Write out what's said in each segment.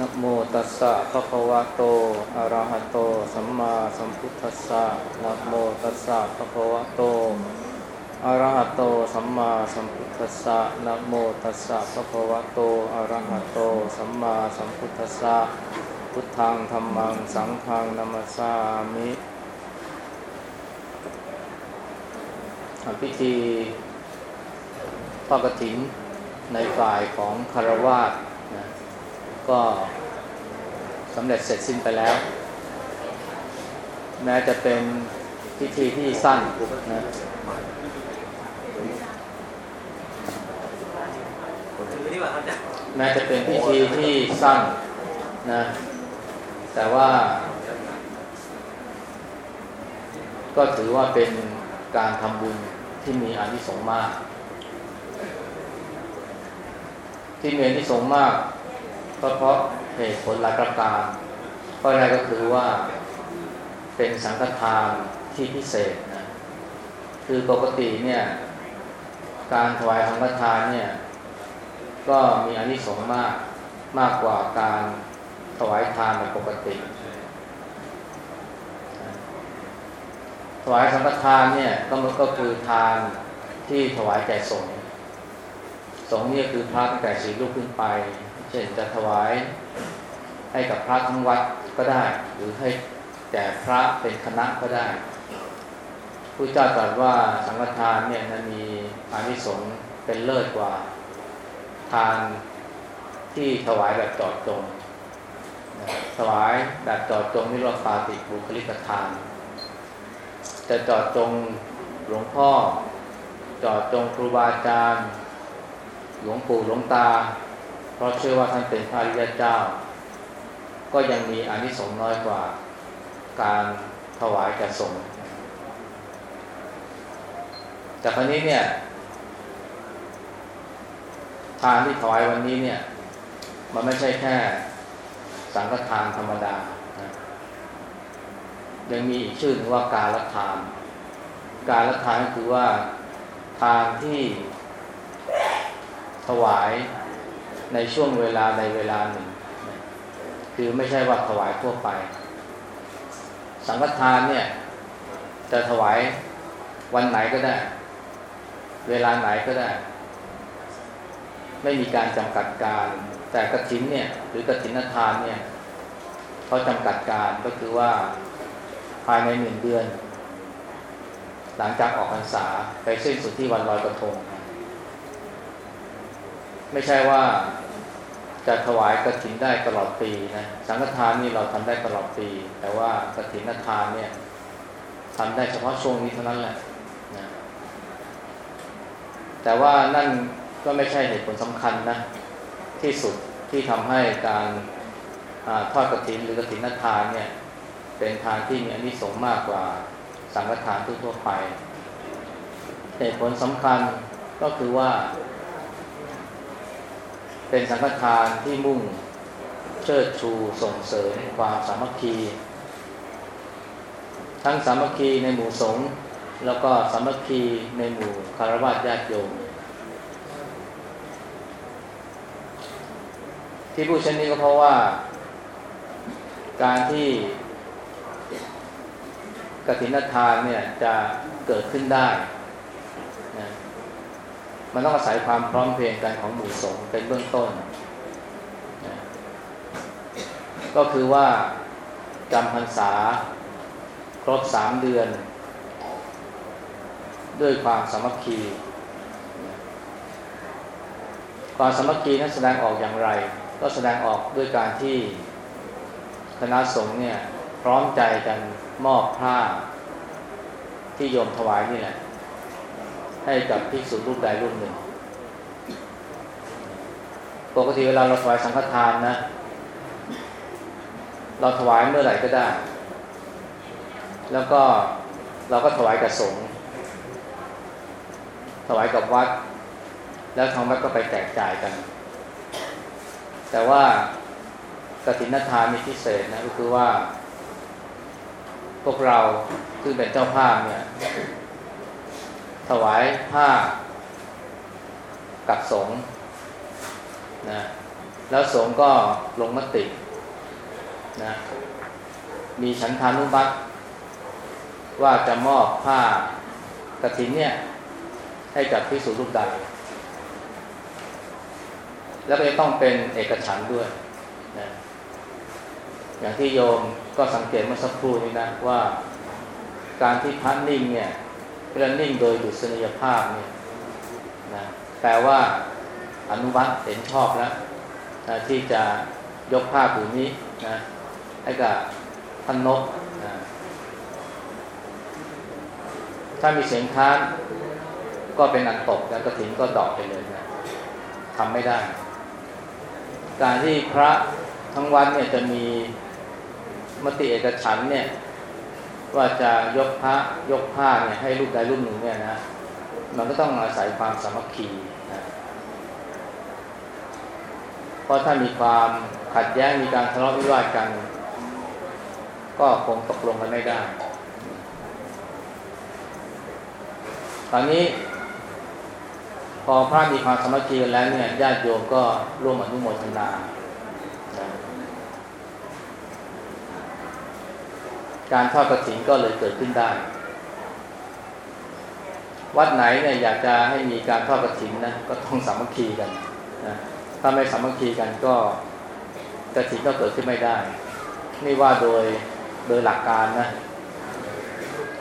นะโมตัสสะภะคะวะโต อะระหะโต สัมมาสัมพุทธัสสะนะโมตัสสะภะคะวะโต อะระหะโต สัมมาสัมพุทธัสสะนะโมตัสสะภะคะวะโต อะระหะโต สัมมาสัมพุทธัสสะ พุทธังธัมมัง สังฆังนัมสสามิพิธีทอดกฐินในฝ่ายของคารวาสนะ ก็สำเร็จเสร็จสิ้นไปแล้ว แม้จะเป็นพิธีที่สั้นนะแม้จะเป็นพิธีที่สั้นนะ แต่ว่า ก็ถือว่าเป็นการทำบุญที่มีอานิสงส์มาก ที่มีอานิสงส์มาก ก็เพราะเหตุผลหลายประการข้อแรกก็คือว่าเป็นสังฆทานที่พิเศษนะคือปกติเนี่ยการถวายสังฆทานเนี่ยก็มีอานิสงส์มากมากกว่าการถวายทานแบบปกติ ถวายสังฆทานเนี่ยก็มันก็คือทานที่ถวายแก่สงฆ์สงฆ์นี่คือพระตั้งแต่สีลูกขึ้นไป เช่นจะถวายให้กับพระทั้งวัดก็ได้ หรือให้แก่พระเป็นคณะก็ได้ผู้เจ้าตรัสว่าสังฆทานเนี่ยนะมีอานิสงส์เป็นเลิศกว่าทานที่ถวายแบบจอดจงถวายแบบจอดจงนี่เราปาติบุคลิกทาน จะจอดจงหลวงพ่อ จอดจงครูบาอาจารย์ หลวงปู่หลวงตา เพราะเชื่อว่าท่านเป็นพระริยเจ้า ก็ยังมีอานิสงส์น้อยกว่าการถวายแก่สงฆ์แต่ครั้นี้เนี่ยทานที่ถวายวันนี้เนี่ย มันไม่ใช่แค่สังฆทานธรรมดานะยังมีอีกชื่อนึงว่าการละทาน การละทานก็คือว่าทานที่ถวาย ในช่วงเวลาในเวลาหนึ่ง คือไม่ใช่ว่าถวายทั่วไป สังฆทานเนี่ย จะถวายวันไหนก็ได้ เวลาไหนก็ได้ ไม่มีการจำกัดการ แต่กระถินเนี่ย หรือกระถินทานเนี่ยเขาจำกัดการก็คือว่าภายในหนึ่งเดือน หลังจากออกพรรษาไปสิ้นสุดที่วันลอยกระทง ไม่ใช่ว่าจะถวายกระถินได้ตลอดปีนะสังฆทานนี่เราทำได้ตลอดปี แต่ว่ากระถินทานเนี่ยทำได้เฉพาะช่วงนี้เท่านั้นแหละนะแต่ว่านั่นก็ไม่ใช่เหตุผลสำคัญนะที่สุดที่ทำให้การอทอดกระถินหรือกระถินทานเนี่ยเป็นทานที่มีอานิสงส์มากกว่าสังฆทานทั่วไป เหตุผลสำคัญก็คือว่า เป็นสังฆทานที่มุ่งเชิดชูส่งเสริมความสามัคคี ทั้งสามัคคีในหมู่สงฆ์แล้วก็สามัคคีในหมู่คารวะญาติโยม ที่พูดเช่นนี้ก็เพราะว่า การที่กฐินทานเนี่ยจะเกิดขึ้นได้ มันต้องอาศัยความพร้อมเพรียงกันของหมู่สงฆ์เป็นเบื้องต้นนะก็คือว่าจำพรรษาครบสามเดือน ด้วยความสามัคคีความสามัคคีนั้นแสดงออกอย่างไร ก็แสดงออกด้วยการที่คณะสงฆ์เนี่ยพร้อมใจกันมอบผ้าที่โยมถวายนี่แหละ ให้กับภิกษุรูปใดรูปหนึ่ง ปกติเวลาเราถวายสังฆทานนะ เราถวายเมื่อไหร่ก็ได้ แล้วก็เราก็ถวายกับสงฆ์ถวายกับวัด แล้วทางวัดก็ไปแจกจ่ายกัน แต่ว่ากฐินทานมีพิเศษนะก็คือว่า พวกเราซึ่งเป็นเจ้าภาพเนี่ย ถวายผ้ากับสงนะแล้วสงก็ลงมตินะมีฉันทานุบัติว่าจะมอบผ้ากระถินเนี่ย ให้กับพิสูจรูปใด แล้วก็จะต้องเป็นเอกฉันด้วยนะอย่างที่โยมก็สังเกตเมื่อสักครู่นี้นะว่า การที่พัดนิ่งเนี่ย เวลานิ่งโดยดุษณียภาพเนี่ยนะแปลว่าอนุวัตเห็นชอบแล้วนะที่จะยกผ้าผืนนี้นะให้กับท่านนกนะถ้ามีเสียงค้านก็เป็นอันตกแล้วกระถิ่นก็ดอกไปเลยนะทำไม่ได้ การที่พระทั้งวันเนี่ยจะมีมติเอกฉันเนี่ย ว่าจะยกพระยกผ้าเนี่ยให้รูปใดรูปหนึ่งเนี่ยนะ มันก็ต้องอาศัยความสามัคคีนะเพราะถ้ามีความขัดแย้งมีการทะเลาะวิวาทกัน ก็คงตกลงกันไม่ได้ ตอนนี้ พอพระมีความสามัคคีกันแล้วเนี่ยญาติโยมก็ร่วมอนุโมทนา การทอดกระถิ่นก็เลยเกิดขึ้นได้ วัดไหนเนี่ยอยากจะให้มีการทอดกระถิ่นนะก็ต้องสามัคคีกันนะถ้าไม่สามัคคีกันก็กระถิ่นก็เกิดขึ้นไม่ได้ นี่ว่าโดยโดยหลักการนะ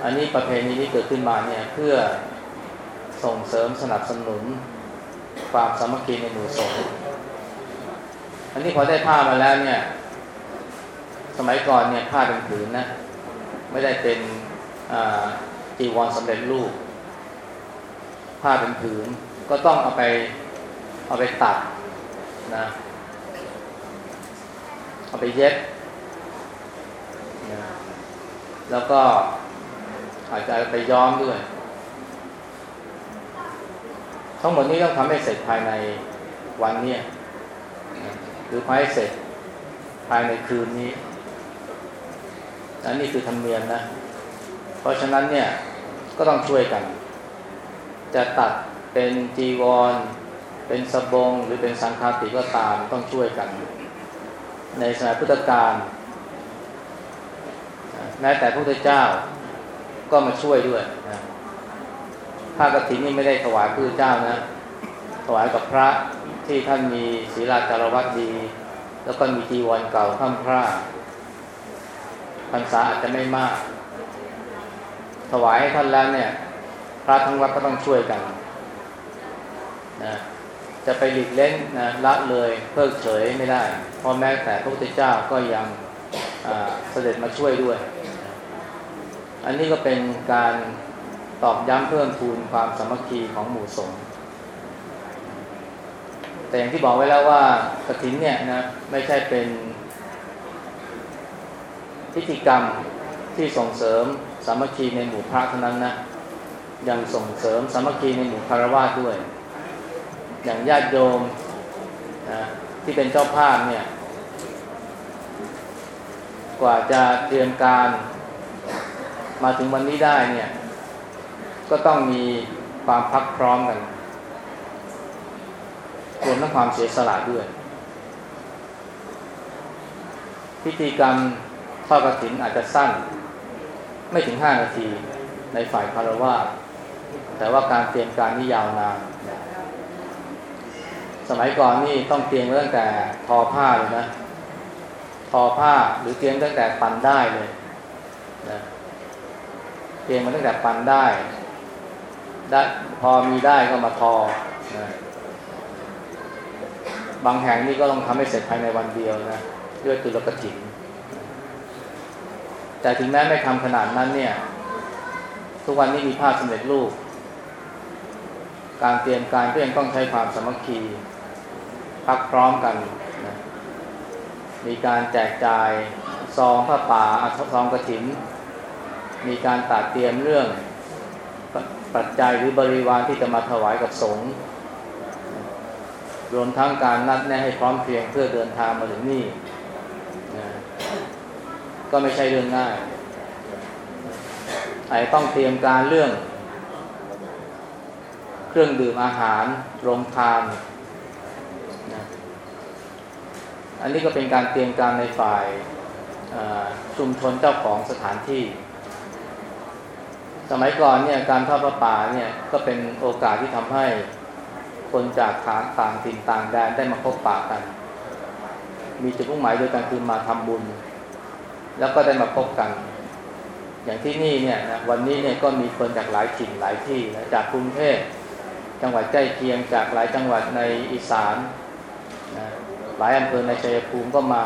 อันนี้ประเพณีนี้เกิดขึ้นมาเนี่ยเพื่อส่งเสริมสนับสนุนความสามัคคีในหมู่สงฆ์อันนี้พอได้ผ้ามาแล้วเนี่ย สมัยก่อนเนี่ยผ้าเป็นผืนนะ ไม่ได้เป็นจีวรสำเร็จรูป ผ้าเป็นผืน ก็ต้องเอาไปเอาไปตัดนะเอาไปเย็บนะแล้วก็อาจจะไปย้อมด้วย ทั้งหมดนี้ต้องทำให้เสร็จภายในวันนี้หรือภายเสร็จภายในคืนนี้ อันนี้คือธรรมเนียมนะ เพราะฉะนั้นเนี่ยก็ต้องช่วยกัน จะตัดเป็นจีวร เป็นสบง หรือเป็นสังฆาติก็ตามต้องช่วยกัน ในสมัยพุทธกาลแม้แต่พระพุทธเจ้าก็มาช่วยด้วยนะผ้ากฐินนี่ไม่ได้ถวายพระพุทธเจ้านะ ถวายกับพระที่ท่านมีศีลาจารวัตดี แล้วก็มีจีวรเก่าข้ามพระ พรรษาอาจจะไม่มาก ถวายให้ท่านแล้วเนี่ย พระทั้งวัดก็ต้องช่วยกันนะจะไปหลีกเล่นนะละเลยเพิกเฉยไม่ได้เพราะแม้แต่พระพุทธเจ้าก็ยังเสด็จมาช่วยด้วย อันนี้ก็เป็นการตอกย้ำเพิ่มพูนความสามัคคีของหมู่สงฆ์แต่อย่างที่บอกไว้แล้วว่ากฐินเนี่ยนะไม่ใช่เป็น พิธีกรรมที่ส่งเสริมสามัคคีในหมู่พระเท่านั้นนะยังส่งเสริมสามัคคีในหมู่คารวะด้วย อย่างญาติโยมนะที่เป็นเจ้าภาพเนี่ย กว่าจะเตรียมการมาถึงวันนี้ได้เนี่ย ก็ต้องมีความพักพร้อมกันรวมทั้งความเสียสละด้วย พิธีกรรม ทอดกระถินอาจจะสั้น ไม่ถึงห้านาทีในฝ่ายคารวะแต่ว่าการเตรียมการนี่ยาวนานสมัยก่อนนี่ต้องเตรียมตั้งแต่ทอผ้าเลยนะ ทอผ้าหรือเตรียมตั้งแต่ปันได้เลยนะเตรียมมาตั้งแต่ปันได้ได้พอมีได้ก็มาทอนะบางแห่งนี่ก็ต้องทำให้เสร็จภายในวันเดียวนะด้วยตุลกถิน แต่ถึงแม้ไม่ทำขนาดนั้นเนี่ย ทุกวันนี้มีภาพสำเร็จรูป การเตรียมการก็ยังต้องใช้ความสมัคคีพักพร้อมกันนะมีการแจกจ่ายซองผ้าป่าซองกระถิน มีการตัดเตรียมเรื่องปัจจัยหรือบริวารที่จะมาถวายกับสงฆ์รวมทั้งการนัดแนะให้พร้อมเพรียงเพื่อเดินทางมาถึงนี่ ก็ไม่ใช่เรื่องง่ายอาจต้องเตรียมการเรื่อง เครื่องดื่มอาหารโรงทานนะอันนี้ก็เป็นการเตรียมการในฝ่ายชุมชนเจ้าของสถานที่ สมัยก่อนเนี่ยการทอดประป่าเนี่ยก็เป็นโอกาสที่ทำให้คนจากฐานต่างถิ่นต่างแดนได้มาพบปะกัน มีจุดมุ่งหมายเดียวกันคือมาทำบุญ แล้วก็ได้มาพบกัน อย่างที่นี่เนี่ยนะวันนี้เนี่ยก็มีคนจากหลายถิ่นหลายที่นะจากกรุงเทพจังหวัดใกล้เคียงจากหลายจังหวัดในอีสานนะหลายอำเภอในชัยภูมิก็มา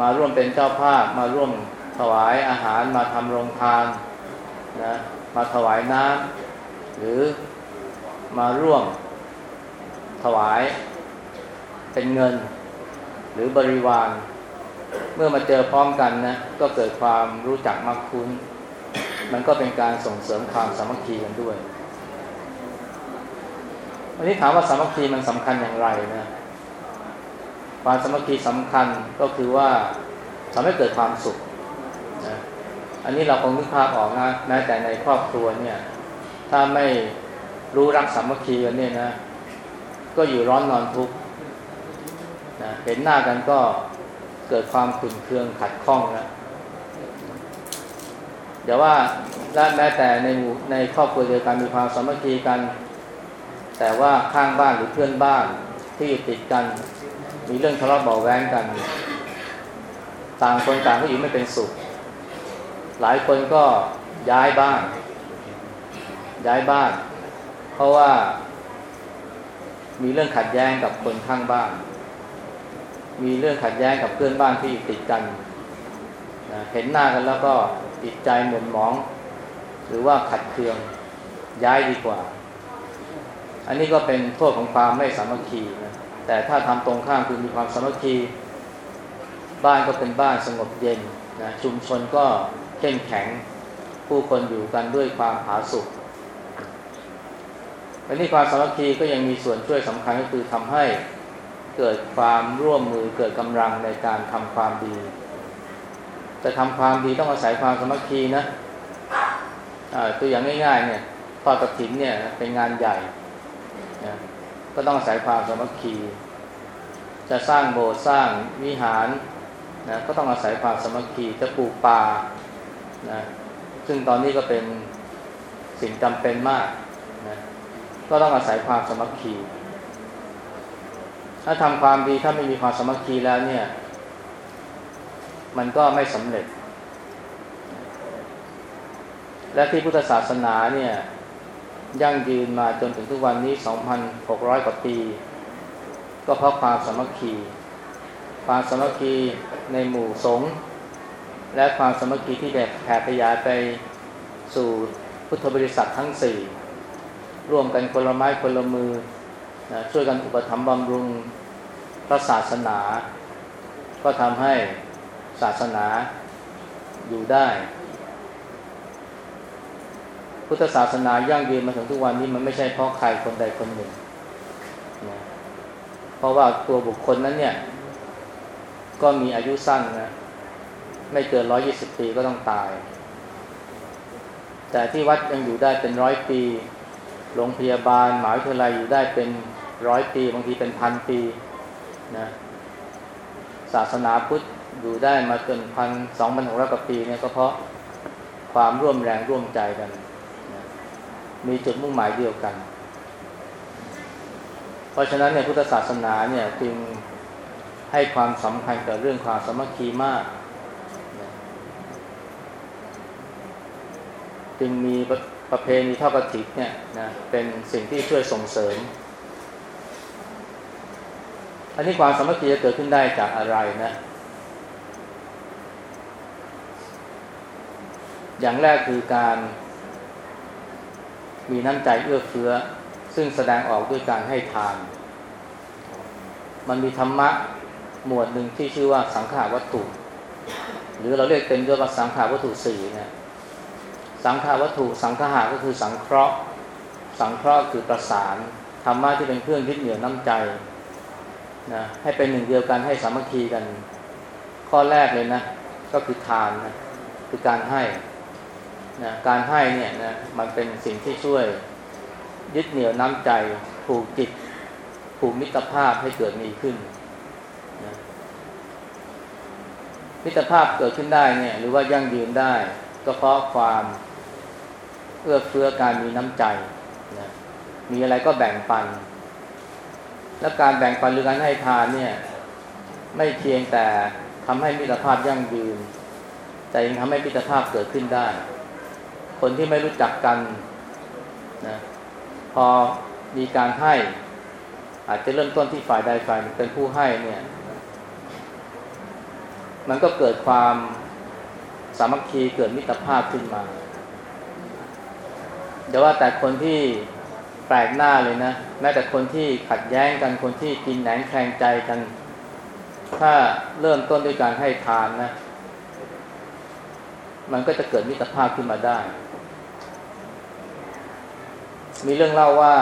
มาร่วมเป็นเจ้าภาพมาร่วมถวายอาหารมาทำโรงทานนะมาถวายน้ำหรือมาร่วมถวายเป็นเงิน หรือบริวาร เมื่อมาเจอพร้อมกันนะก็เกิดความรู้จักมักคุ้น มันก็เป็นการส่งเสริมความสามัคคีกันด้วยวันนี้ถามว่าสามัคคีมันสำคัญอย่างไรนะความสามัคคีสำคัญก็คือว่าทำให้เกิดความสุขนะอันนี้เราคงนึกภาพออกนะแม้แต่ในครอบครัวเนี่ย ถ้าไม่รู้รักสามัคคีกันเนี่ยนะ ก็อยู่ร้อนนอนทุกข์นะเห็นหน้ากันก็ เกิดความขุ่นเคืองขัดข้องแล้วเดี๋ยวว่าแม้แต่ในหมู่ในครอบครัวเดียวกันมีความสามัคคีกัน แต่ว่าข้างบ้านหรือเพื่อนบ้านที่อยู่ติดกัน มีเรื่องทะเลาะเบาแวงกัน ต่างคนต่างก็อยู่ไม่เป็นสุข หลายคนก็ย้ายบ้าน ย้ายบ้าน เพราะว่ามีเรื่องขัดแย้งกับคนข้างบ้าน มีเรื่องขัดแย้งกับเพื่อนบ้านที่ติดกันนะเห็นหน้ากันแล้วก็ติดใจหม่นหมอง หรือว่าขัดเคืองย้ายดีกว่า อันนี้ก็เป็นโทษของความไม่สามัคคีนะแต่ถ้าทำตรงข้ามคือมีความสามัคคี บ้านก็เป็นบ้านสงบเย็นนะชุมชนก็เข้มแข็งผู้คนอยู่กันด้วยความผาสุกอันนี้ความสามัคคีก็ยังมีส่วนช่วยสำคัญก็คือทำให้ เกิดความร่วมมือเกิดกำลังในการทำความดีจะทำความดีต้องอาศัยความสมัคคีนะตัวอย่างง่ายๆเนี่ยทอดกระถินเนี่ยเป็นงานใหญ่นะก็ต้องอาศัยความสมัคคี จะสร้างโบสถ์สร้างวิหารนะก็ต้องอาศัยความสมัคคีจะปลูกป่านะซึ่งตอนนี้ก็เป็นสิ่งจำเป็นมากนะก็ต้องอาศัยความสมัคคี ถ้าทำความดีถ้าไม่มีความสมัคคีแล้วเนี่ย มันก็ไม่สำเร็จ และที่พุทธศาสนาเนี่ยยั่งยืนมาจนถึงทุกวันนี้ 2,600 กว่าปี ก็เพราะความสมัคคี ความสมัคคีในหมู่สงฆ์และความสมัคคีที่แบบแผ่ขยายไปสู่พุทธบริษัททั้งสี่ร่วมกันคนละไม้คนละมือนะช่วยกันอุปถัมภ์บำรุง พระศาสนา ก็ทำให้ศาสนาอยู่ได้ พุทธศาสนายั่งยืนมาถึงทุกวันนี้มันไม่ใช่เพราะใครคนใดคนหนึ่งนะเพราะว่าตัวบุคคลนั้นเนี่ย ก็มีอายุสั้นนะไม่เกินร้อยี่สิบปีก็ต้องตาย แต่ที่วัดยังอยู่ได้เป็นร้อยปี โรงพยาบาลหมหาวิทยาลัยอยู่ได้เป็นร้อยปี บางทีเป็นพันปี นะศาสนาพุทธอยู่ได้มาจนพันสองพันหกร้อยกว่าปีเนี่ยก็เพราะความร่วมแรงร่วมใจกันนะมีจุดมุ่งหมายเดียวกัน เพราะฉะนั้นเนี่ยพุทธศาสนาเนี่ยจึงให้ความสำคัญกับเรื่องความสมัคคีมากนะจึงมีประเพณีทอดกระถิ่นเนี่ยนะเป็นสิ่งที่ช่วยส่งเสริม อันนี้ความสามัคคีจะเกิดขึ้นได้จากอะไรนะ อย่างแรกคือการ มีน้ำใจเอื้อเฟื้อ ซึ่งแสดงออกด้วยการให้ทาน มันมีธรรมะหมวดหนึ่งที่ชื่อว่าสังขาวัตถุ หรือเราเรียกเต็มด้วยว่าสังขาวัตถุสี่นะสังขาวัตถุ สังขาหาก็คือสังเคราะห์ สังเคราะห์คือประสานธรรมะที่เป็นเครื่องยึดเหนี่ยวน้ำใจ นะให้เป็นหนึ่งเดียวกันให้สามัคคีกัน ข้อแรกเลยนะก็คือทานนะคือการให้นะการให้เนี่ยนะมันเป็นสิ่งที่ช่วยยึดเหนี่ยวน้ำใจผูกจิตผูกมิตรภาพให้เกิดมีขึ้นนะมิตรภาพเกิดขึ้นได้เนี่ย หรือว่ายั่งยืนได้ ก็เพราะความเอื้อเฟื้อการมีน้ำใจนะมีอะไรก็แบ่งปัน และการแบ่งปันหรือการให้ทานเนี่ย ไม่เพียงแต่ทำให้มิตรภาพยั่งยืน แต่ยังทำให้มิตรภาพเกิดขึ้นได้ คนที่ไม่รู้จักกันนะพอมีการให้ อาจจะเริ่มต้นที่ฝ่ายใดฝ่ายหนึ่งเป็นผู้ให้เนี่ย มันก็เกิดความสามัคคีเกิดมิตรภาพขึ้นมาเดี๋ยวว่าแต่คนที่ แปลกหน้าเลยนะ แม้แต่คนที่ขัดแย้งกันคนที่กินแหนงแข่งใจกัน ถ้าเริ่มต้นด้วยการให้ทานนะ มันก็จะเกิดมิตรภาพขึ้นมาได้ มีเรื่องเล่าว่า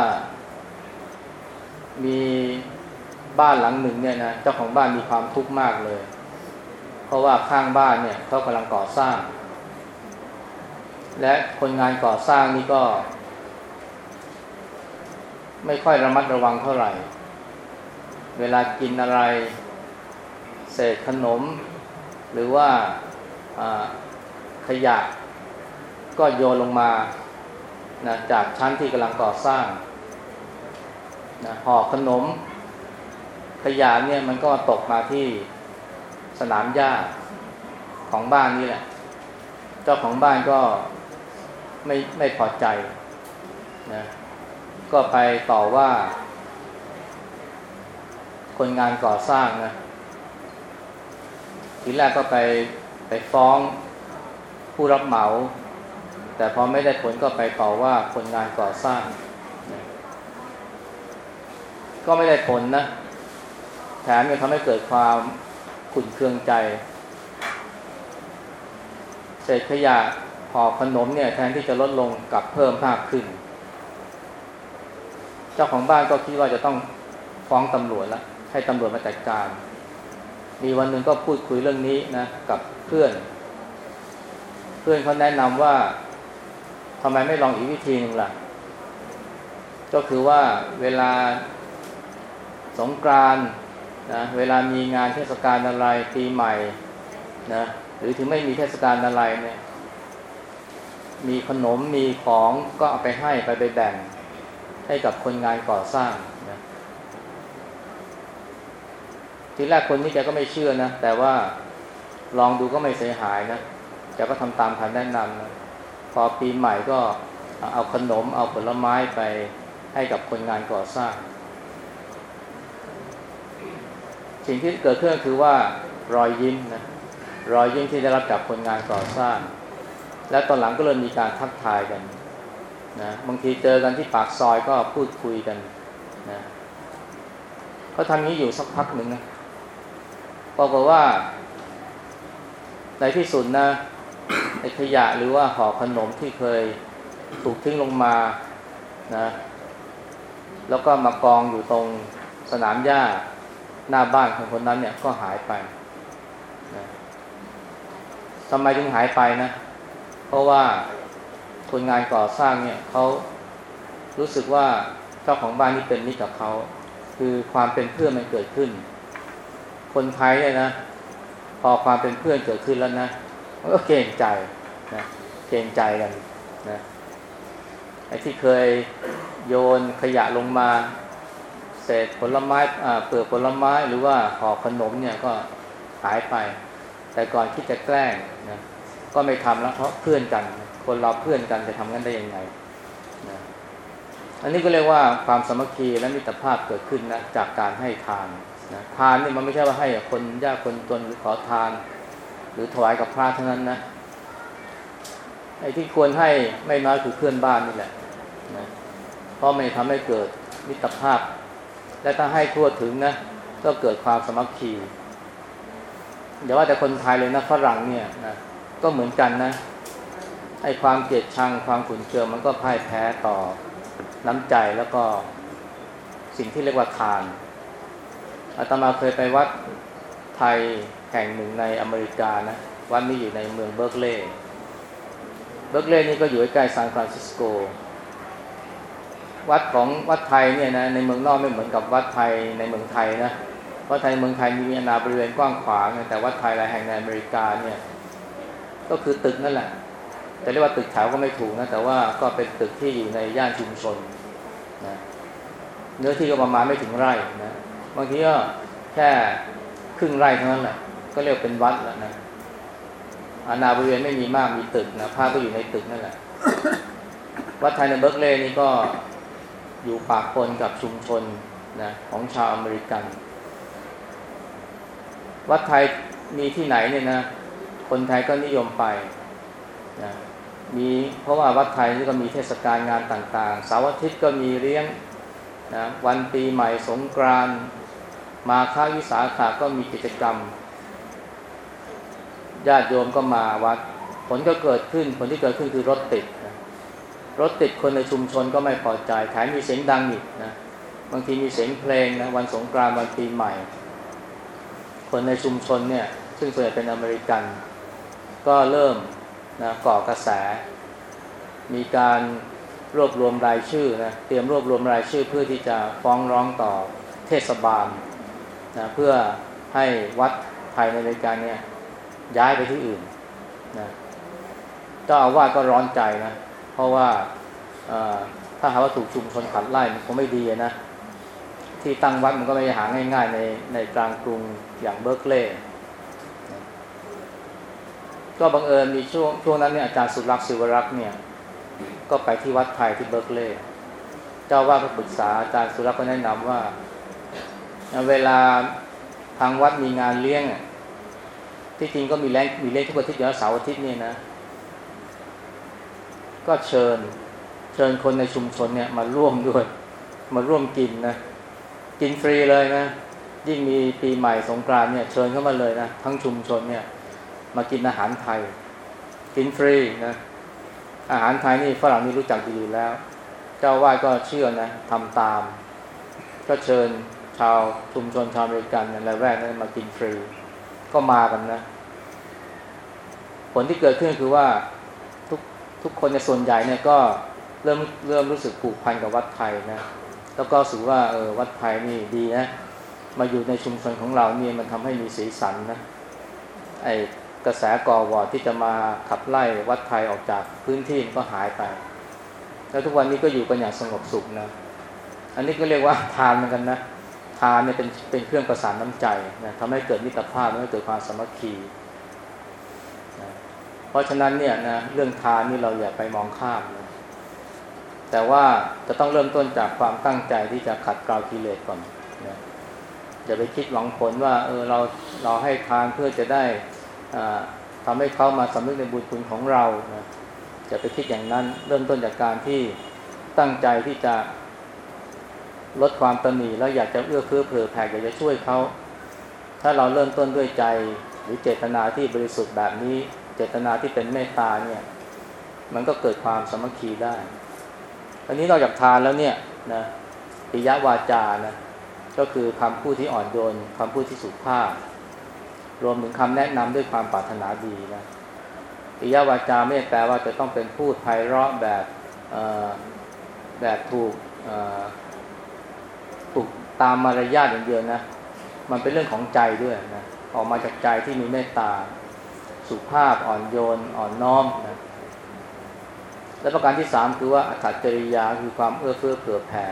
มีบ้านหลังหนึ่งเนี่ยนะเจ้าของบ้านมีความทุกข์มากเลย เพราะว่าข้างบ้านเนี่ยเขากำลังก่อสร้าง และคนงานก่อสร้างนี่ก็ ไม่ค่อยระมัดระวังเท่าไหร่ เวลากินอะไร เศษขนม หรือว่าขยะ ก็โยนลงมานะจากชั้นที่กำลังก่อสร้างนะห่อขนม ขยะเนี่ยมันก็ตกมาที่สนามหญ้าของบ้านนี่แหละ เจ้าของบ้านก็ไม่ไม่พอใจนะ ก็ไปต่อว่า คนงานก่อสร้างนะ ทีแรกก็ไปไปฟ้องผู้รับเหมา แต่พอไม่ได้ผลก็ไปต่อว่าคนงานก่อสร้าง ก็ไม่ได้ผลนะ แถมยังทำให้เกิดความขุ่นเคืองใจ เศษขยะห่อขนมเนี่ยแทนที่จะลดลงกลับเพิ่มมากขึ้น เจ้าของบ้านก็คิดว่าจะต้องฟ้องตำรวจละให้ตำรวจมาจัดการ มีวันหนึ่งก็พูดคุยเรื่องนี้นะกับเพื่อน เพื่อนเขาแนะนำว่าทำไมไม่ลองอีกวิธีหนึ่งล่ะ ก็คือว่าเวลาสงกรานต์นะเวลามีงานเทศกาลอะไรปีใหม่นะหรือถึงไม่มีเทศกาลอะไรเนี่ยมีขนมมีของก็เอาไปให้ไปไปแบ่ง ให้กับคนงานก่อสร้างนะทีแรกคนนี้แกก็ไม่เชื่อนะ แต่ว่าลองดูก็ไม่เสียหายนะแกก็ทำตามคำแนะนำนะพอปีใหม่ก็เอาขนมเอาผลไม้ไปให้กับคนงานก่อสร้าง สิ่งที่เกิดขึ้นคือว่ารอยยิ้มนะรอยยิ้มที่ได้รับจากคนงานก่อสร้าง และตอนหลังก็เริ่มมีการทักทายกัน นะบางทีเจอกันที่ปากซอยก็พูดคุยกันนะเขาทำนี้อยู่สักพักหนึ่งนะบอกว่า ในที่สุดนะไอ้ขยะหรือว่าห่อขนมที่เคยถูกทิ้งลงมานะแล้วก็มากองอยู่ตรงสนามหญ้าหน้าบ้านของคนนั้นเนี่ยก็หายไปนะทำไมถึงหายไปนะ เพราะว่า คนงานก่อสร้างเนี่ยเขารู้สึกว่าเจ้าของบ้านนี่เป็นมิตรกับเขาคือความเป็นเพื่อนมันเกิดขึ้น คนไทยเนี่ยนะ พอความเป็นเพื่อนเกิดขึ้นแล้วนะมันก็เกรงใจนะเกรงใจกันนะไอ้ที่เคยโยนขยะลงมาเศษผลไม้เปลือกผลไม้หรือว่าห่อขนมเนี่ยก็หายไป แต่ก่อนคิดจะแกล้งนะก็ไม่ทำแล้วเพราะเพื่อนกัน คนเราเพื่อนกันจะทำกันได้ยังไงนะอันนี้ก็เรียกว่าความสมัคคีและมิตรภาพเกิดขึ้นนะจากการให้ทานนะทานนี่มันไม่ใช่ว่าให้คนยากคนจนหรือขอทาน หรือถวายกับพระเท่านั้นนะไอ้ที่ควรให้ไม่น้อยคือเพื่อนบ้านนี่แหละนะเพราะมันทำให้เกิดมิตรภาพ และถ้าให้ทั่วถึงนะก็เกิดความสมัคคีอย่าว่าแต่คนไทยเลยนะฝรั่งเนี่ยนะก็เหมือนกันนะ ไอ้ความเกลียดชังความขุนเคืองมันก็พ่ายแพ้ต่อน้ำใจแล้วก็สิ่งที่เรียกว่าทานอาตมาเคยไปวัดไทยแห่งหนึ่งในอเมริกานะวัดนี้อยู่ในเมืองเบิร์กเลย์เบิร์กเลย์นี่ก็อยู่ใกล้ซานฟรานซิสโก วัดของวัดไทยเนี่ยนะในเมืองนอกไม่เหมือนกับวัดไทยในเมืองไทยนะวัดไทยเมืองไทยมีอาณาบริเวณกว้างขวางแต่วัดไทยหลายแห่งในอเมริกาเนี่ยก็คือตึกนั่นแหละ จะเรียกว่าตึกแถวก็ไม่ถูกนะ แต่ว่าก็เป็นตึกที่อยู่ในย่านชุมชนนะเนื้อที่ก็ประมาณไม่ถึงไร่นะบางทีก็แค่ครึ่งไร่เท่านั้นแหละก็เรียกเป็นวัดแล้วนะอาณาบริเวณไม่มีมากมีตึกนะพระก็อยู่ในตึกนั่นแหละวัดไทยในเบิร์กเลย์นี่ก็อยู่ปากปนกับชุมชนนะของชาวอเมริกัน วัดไทยมีที่ไหนเนี่ยนะ คนไทยก็นิยมไป นะมีเพราะว่าวัดไทยนี่ก็มีเทศกาลงานต่างๆเสาร์อาทิตย์ก็มีเลี้ยงนะวันปีใหม่สงกรานต์มาค้าวิสาขะก็มีกิจกรรมญาติโยมก็มาวัด ผลก็เกิดขึ้น ผลที่เกิดขึ้นคือรถติดนะรถติดคนในชุมชนก็ไม่พอใจแถมมีเสียงดังอีกนะบางทีมีเสียงเพลงนะวันสงกรานต์วันปีใหม่ คนในชุมชนเนี่ยซึ่งส่วนใหญ่เป็นอเมริกัน ก็เริ่ม นะก่อกระแส มีการรวบรวมรายชื่อนะเตรียมรวบรวมรายชื่อเพื่อที่จะฟ้องร้องต่อเทศบาลนะเพื่อให้วัดไทยในอเมริกาเนี่ยย้ายไปที่อื่นนะเจ้าอาวาสก็ร้อนใจนะ เพราะว่าถ้าหาว่าถูกชุมชนขัดไล่มันคงไม่ดีนะ ที่ตั้งวัดมันก็ไม่หาง่าย ๆ ในในกลางกรุงอย่างเบิร์กเลย์ ก็บังเอิญมีช่วงช่วงนั้นเนี่ยอาจารย์สุรักษ์ศิวรักษ์เนี่ยก็ไปที่วัดไทยที่เบิร์กเลย์เจ้าอาวาสก็ปรึกษาอาจารย์สุลักษณ์ก็แนะนำว่า เวลาทางวัดมีงานเลี้ยง ที่จริงก็มีงานมีเลี้ยงทุกอาทิตย์อยู่แล้วเสาร์อาทิตย์นี่นะ ก็เชิญเชิญคนในชุมชนเนี่ยมาร่วมด้วย มาร่วมกินนะ กินฟรีเลยนะ ยิ่งมีปีใหม่สงกรานต์เนี่ยเชิญเข้ามาเลยนะ ทั้งชุมชนเนี่ย มากินอาหารไทย กินฟรีนะอาหารไทยนี่ฝรั่งนี่รู้จักดีอยู่แล้ว เจ้าว่าก็เชื่อนะทำตาม ก็เชิญชาวชุมชนชาวอเมริกันในแรกนั้นมากินฟรี ก็มากันนะ ผลที่เกิดขึ้นคือว่าทุกทุกคนในส่วนใหญ่เนี่ยก็เริ่มเริ่มรู้สึกผูกพันกับวัดไทยนะแล้วก็สูว่าเออวัดไทยนี่ดีนะ มาอยู่ในชุมชนของเราเนี่ยมันทำให้มีสีสันนะไอ กระแสก่อวอร์ที่จะมาขับไล่วัดไทยออกจากพื้นที่ก็หายไป แล้วทุกวันนี้ก็อยู่กันอย่างสงบสุขนะอันนี้ก็เรียกว่าทานเหมือนกันนะทานเนี่ยเป็นเป็นเครื่องประสานน้ำใจนะทำให้เกิดมิตรภาพทำให้เกิดความสามัคคีนะเพราะฉะนั้นเนี่ยนะเรื่องทานนี่เราอย่าไปมองข้ามนะแต่ว่าจะต้องเริ่มต้นจากความตั้งใจที่จะขัดเกลากิเลสก่อนนะอย่าไปคิดหวังผลว่าเออเราเราให้ทานเพื่อจะได้ ทำให้เขามาสำนึกในบุญคุณของเรานะจะไปคิดอย่างนั้นเริ่มต้นจากการที่ตั้งใจที่จะลดความตนีแล้วอยากจะเอื้อเฟื้อเผื่อแผ่อยากจะช่วยเขา ถ้าเราเริ่มต้นด้วยใจหรือเจตนาที่บริสุทธิ์แบบนี้ เจตนาที่เป็นเมตตาเนี่ย มันก็เกิดความสมัคคีได้อันนี้นอกจากทานแล้วเนี่ยนะปิยวาจานะก็คือคำพูดที่อ่อนโยนคำพูดที่สุภาพ รวมถึงคำแนะนำด้วยความปรารถนาดีนะปิยวาจาไม่แปลว่าจะต้องเป็นพูดไพเราะแบบแบบถูกถูกตามมารยาทอย่างเดียวนะ มันเป็นเรื่องของใจด้วยนะ ออกมาจากใจที่มีเมตตา สุภาพอ่อนโยน อ่อนน้อมนะ และประการที่สามคือว่าอัตจริยาคือความเอื้อเฟื้อเผื่อแผ่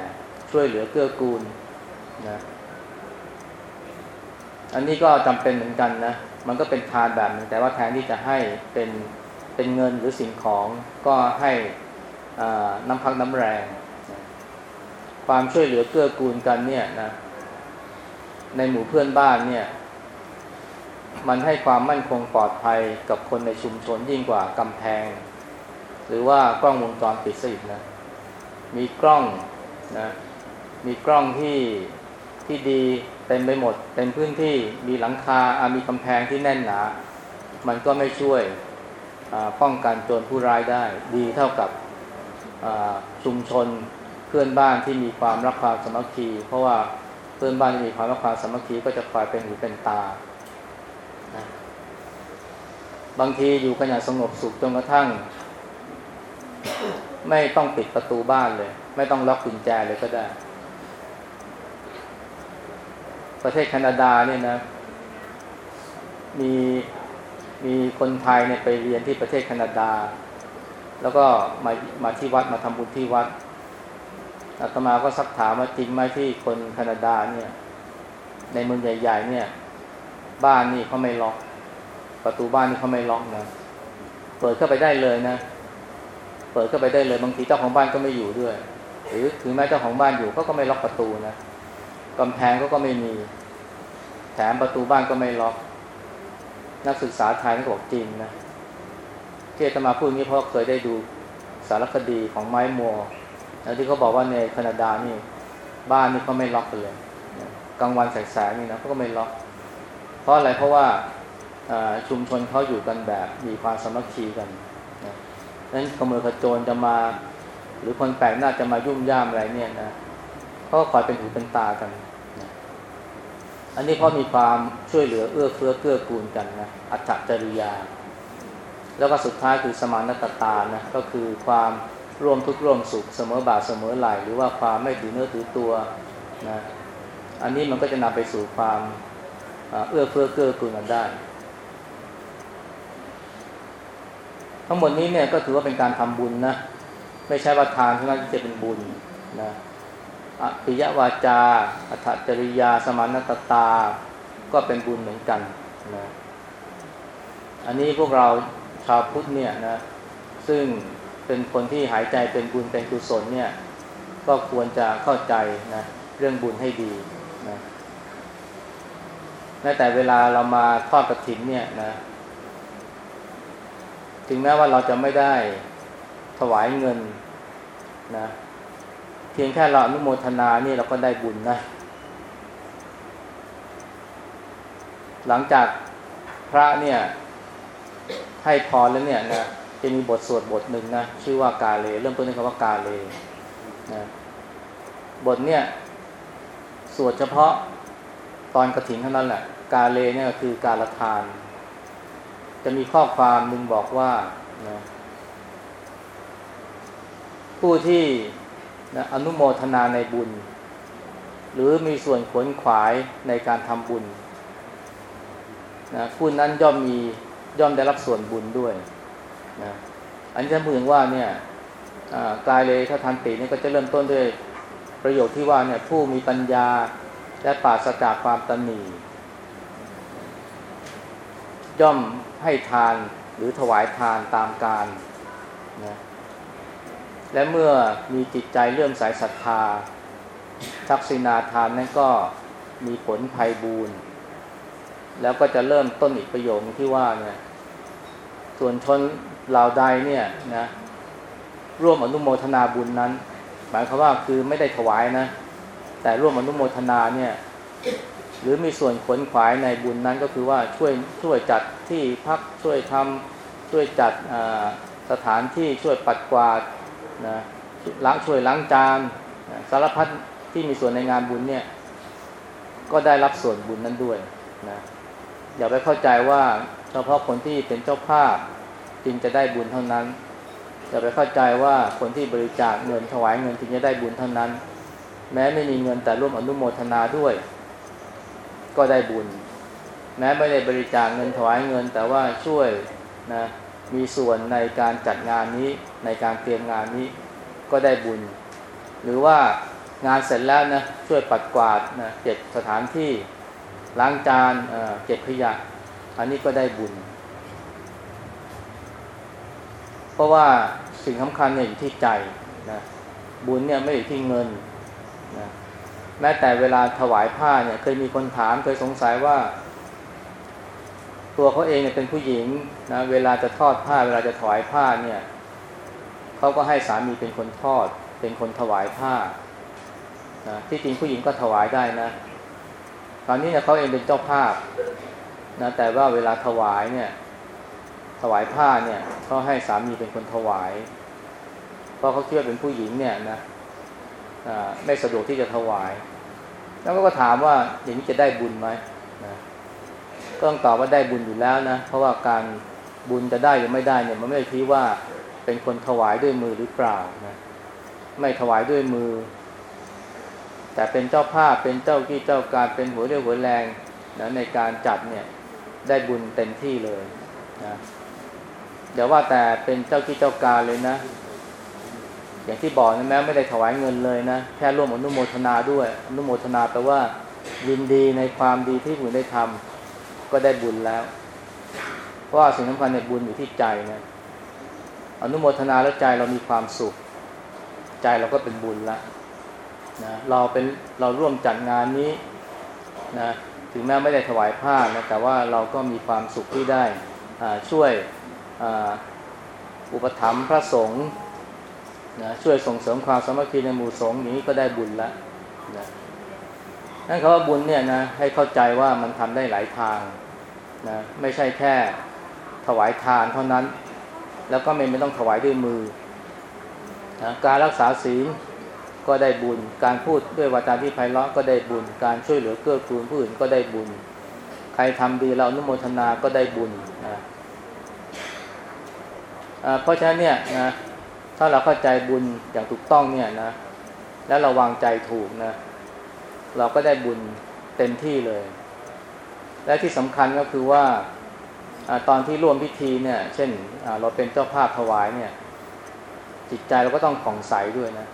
ช่วยเหลือเกื้อกูลนะ อันนี้ก็จำเป็นเหมือนกันนะ มันก็เป็นทานแบบหนึ่งแต่ว่าแทนที่จะให้เป็นเป็นเงินหรือสิ่งของก็ให้น้ำพักน้ำแรง ความช่วยเหลือเกื้อกูลกันเนี่ยนะในหมู่เพื่อนบ้านเนี่ยมันให้ความมั่นคงปลอดภัยกับคนในชุมชนยิ่งกว่ากำแพง หรือว่ากล้องวงจรปิดซะอีกนะมีกล้องนะมีกล้องที่ที่ดี เต็มไปหมด เต็มพื้นที่มีหลังคามีกำแพงที่แน่นหนา มันก็ไม่ช่วยป้องกันโจรผู้ร้ายได้ ดีเท่ากับชุมชนเพื่อนบ้านที่มีความรักความสมัคคี เพราะว่าเพื่อนบ้านที่มีความรักความสมัคคีก็จะคอยเป็นหูเป็นตา บางทีอยู่กันอย่างสงบสุขจนกระทั่ง ไม่ต้องปิดประตูบ้านเลย ไม่ต้องล็อกกุญแจเลยก็ได้ ประเทศแคนาดาเนี่ยนะ มีมีคนไทยเนี่ยไปเรียนที่ประเทศแคนาดา แล้วก็มามาที่วัดมาทำบุญที่วัดอาตมาก็ซักถามว่าจริงไหมที่คนแคนาดาเนี่ย ในเมืองใหญ่ ๆ เนี่ย บ้านนี่เขาไม่ล็อก ประตูบ้านนี่เขาไม่ล็อกนะเปิดเข้าไปได้เลยนะ เปิดเข้าไปได้เลยบางทีเจ้าของบ้านก็ไม่อยู่ด้วย หรือถึงแม้เจ้าของบ้านอยู่เขาก็ไม่ล็อกประตูนะ กำแพงก็ก็ไม่มี แถมประตูบ้านก็ไม่ล็อก นักศึกษาไทยก็บอกจริงนะที่จะมาพูดนี้เพราะเคยได้ดูสารคดีของไม้มัวแล้วที่เขาบอกว่าในแคนาดานี่ บ้านนี่เขาไม่ล็อกกันเลยกลางวันแสกๆนี่นะเขาก็ไม่ล็อก เพราะอะไรเพราะว่าชุมชนเขาอยู่กันแบบมีความสามัคคีกันนะนั้นขโมยขโจรจะมา หรือคนแปลกหน้าจะมายุ่มย่ามอะไรเนี่ยนะ เขาก็คอยเป็นหูเป็นตากันนะอันนี้เพราะมีความช่วยเหลือเอื้อเฟื้อเกื้อกูลกันนะอัจฉริยา แล้วก็สุดท้ายคือสมานตตานะก็คือความร่วมทุกข์ร่วมสุขเสมอบาเสมอไหลหรือว่าความไม่ถือเนื้อถือตัวนะอันนี้มันก็จะนำไปสู่ความเอื้อเฟื้อเกื้อกูลกันได้ ทั้งหมดนี้เนี่ยก็ถือว่าเป็นการทำบุญนะไม่ใช่ว่าทานเท่านั้นที่จะเป็นบุญนะ อภิยวาจา อัตจริยา สมานตตา ก็เป็นบุญเหมือนกันนะอันนี้พวกเราชาวพุทธเนี่ยนะซึ่งเป็นคนที่หายใจเป็นบุญเป็นกุศลเนี่ยก็ควรจะเข้าใจนะเรื่องบุญให้ดีนะแม้แต่เวลาเรามาทอดกระถินเนี่ยนะ ถึงแม้ว่าเราจะไม่ได้ถวายเงินนะ เพียงแค่เราอนุโมทนานี่เราก็ได้บุญนะ หลังจากพระเนี่ยให้พรแล้วเนี่ยนะจะมีบทสวดบทหนึ่งนะชื่อว่ากาเล เริ่มต้นด้วยคำว่ากาเลนะบทเนี่ยสวดเฉพาะตอนกระถินเท่านั้นแหละ กาเลเนี่ยคือการละทาน จะมีข้อความหนึ่งบอกว่านะผู้ที่ นะอนุโมทนาในบุญ หรือมีส่วนขวนขวายในการทำบุญนะผู้นั้นย่อมมีย่อมได้รับส่วนบุญด้วยนะอันนี้ท่านพูดถึงว่าเนี่ยกายเลยถ้าทันตินี่ก็จะเริ่มต้นด้วยประโยคที่ว่าเนี่ยผู้มีปัญญาและปราศจากความตนีย่อมให้ทานหรือถวายทานตามการนะ และเมื่อมีจิตใจเลื่อมใสศรัทธา ทักษิณาทานนั้นก็มีผลภัยบูรณ์แล้วก็จะเริ่มต้นอีกประโยคที่ว่าเนี่ยส่วนชนเหล่าใดเนี่ยนะร่วมอนุโมทนาบุญนั้น หมายความว่าคือไม่ได้ถวายนะ แต่ร่วมอนุโมทนาเนี่ยหรือมีส่วนขนขวายในบุญนั้นก็คือว่าช่วยช่วยจัดที่พักช่วยทำช่วยจัดสถานที่ช่วยปัดกวาด นะล้างช่วยล้างจานสารพัดที่มีส่วนในงานบุญเนี่ยก็ได้รับส่วนบุญนั้นด้วยนะอย่าไปเข้าใจว่าเฉพาะคนที่เป็นเจ้าภาพจึงจะได้บุญเท่านั้น อย่าไปเข้าใจว่าคนที่บริจาคเงินถวายเงินจึงจะได้บุญเท่านั้น แม้ไม่มีเงินแต่ร่วมอนุโมทนาด้วย ก็ได้บุญ แม้ไม่ได้บริจาคเงินถวายเงินแต่ว่าช่วยนะ มีส่วนในการจัดงานนี้ในการเตรียมงานนี้ก็ได้บุญ หรือว่างานเสร็จแล้วนะช่วยปัดกวาดนะเก็บสถานที่ล้างจานเก็บขยะ อันนี้ก็ได้บุญ เพราะว่าสิ่งสำคัญเนี่ยอยู่ที่ใจนะบุญเนี่ยไม่อยู่ที่เงินนะแม้แต่เวลาถวายผ้าเนี่ยเคยมีคนถามเคยสงสัยว่า ตัวเขาเองเนี่ยเป็นผู้หญิงนะเวลาจะทอดผ้า เวลาจะถวายผ้าเนี่ยเขาก็ให้สามีเป็นคนทอด เป็นคนถวายผ้านะที่จริงผู้หญิงก็ถวายได้นะตอนนี้เนี่ยเขาเองเป็นเจ้าภาพนะแต่ว่าเวลาถวายเนี่ย ถวายผ้าเนี่ยเขาให้สามีเป็นคนถวาย เพราะเขาคิดว่าเป็นผู้หญิงเนี่ยนะไม่สะดวกที่จะถวาย แล้วก็ถามว่าอย่างนี้จะได้บุญไหม ก็ต้องตอบว่าได้บุญอยู่แล้วนะ เพราะว่าการบุญจะได้หรือไม่ได้เนี่ยมันไม่ได้ที่ว่าเป็นคนถวายด้วยมือหรือเปล่านะไม่ถวายด้วยมือ แต่เป็นเจ้าภาพเป็นเจ้าที่เจ้าการเป็นหัวเรี่ยวหัวแรงนะในการจัดเนี่ยได้บุญเต็มที่เลยนะเดี๋ยวว่าแต่เป็นเจ้าที่เจ้าการเลยนะ อย่างที่บอกนะแม้ไม่ได้ถวายเงินเลยนะแค่ร่วมอนุโมทนาด้วยอนุโมทนาแปลว่ายินดีในความดีที่บุญได้ทำ ก็ได้บุญแล้ว เพราะว่าสิ่งสำคัญในบุญอยู่ที่ใจนะอนุโมทนาแล้วใจเรามีความสุข ใจเราก็เป็นบุญล้วนะเราเป็นเราร่วมจัดงานนี้นะถึงแม้ไม่ได้ถวายผ้านะแต่ว่าเราก็มีความสุขที่ได้ช่วยอุปถัมภ์พระสงฆ์นะช่วยส่งเสริมความสามัคคีในหมู่สงฆ์อย่างนี้ก็ได้บุญล้วนะนั่นเขาว่าบุญเนี่ยนะให้เข้าใจว่ามันทำได้หลายทาง นะไม่ใช่แค่ถวายทานเท่านั้น แล้วก็ไม่ไม่ต้องถวายด้วยมือนะการรักษาศีลก็ได้บุญ การพูดด้วยวาจาที่ไพเราะก็ได้บุญ การช่วยเหลือเกื้อกูลผู้อื่นก็ได้บุญ ใครทำดีเราอนุโมทนาก็ได้บุญนะเพราะฉะนั้นเนี่ยนะถ้าเราเข้าใจบุญอย่างถูกต้องเนี่ยนะแล้วเราวางใจถูกนะเราก็ได้บุญเต็มที่เลย และที่สำคัญก็คือว่าอตอนที่ร่วมพิธีเนี่ย เช่นเราเป็นเจ้าภาพถวายเนี่ย จิตใจเราก็ต้องผ่องใสด้วยนะ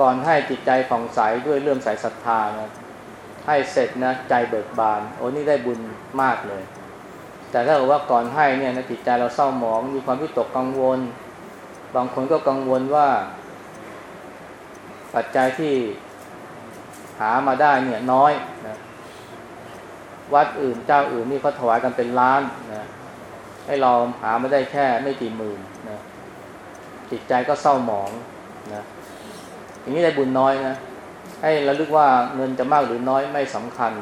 ก่อนให้จิตใจผ่องใสด้วยเรื่อมใสศรัทธานะให้เสร็จนะใจเบิกบาน โอ้นี่ได้บุญมากเลย แต่ถ้าบอกว่าก่อนให้เนี่ยนะจิตใจเราเศร้าหมอง มีความวิตกกังวล บางคนก็กังวลว่า ปัจจัยที่หามาได้เนี่ยน้อยนะ วัดอื่นเจ้าอื่นนี่เขาถวายกันเป็นล้านนะให้เราหามาได้แค่ไม่กี่หมื่นนะจิตใจก็เศร้าหมองนะอย่างนี้ได้บุญน้อยนะให้ระลึกว่าเงินจะมากหรือน้อยไม่สำคัญ